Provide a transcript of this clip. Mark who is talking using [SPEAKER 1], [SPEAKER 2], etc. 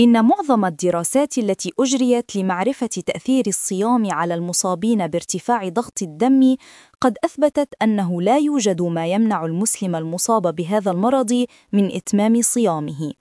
[SPEAKER 1] إن معظم الدراسات التي أجريت لمعرفة تأثير الصيام على المصابين بارتفاع ضغط الدم قد أثبتت أنه لا يوجد ما يمنع المسلم المصاب بهذا المرض من إتمام صيامه.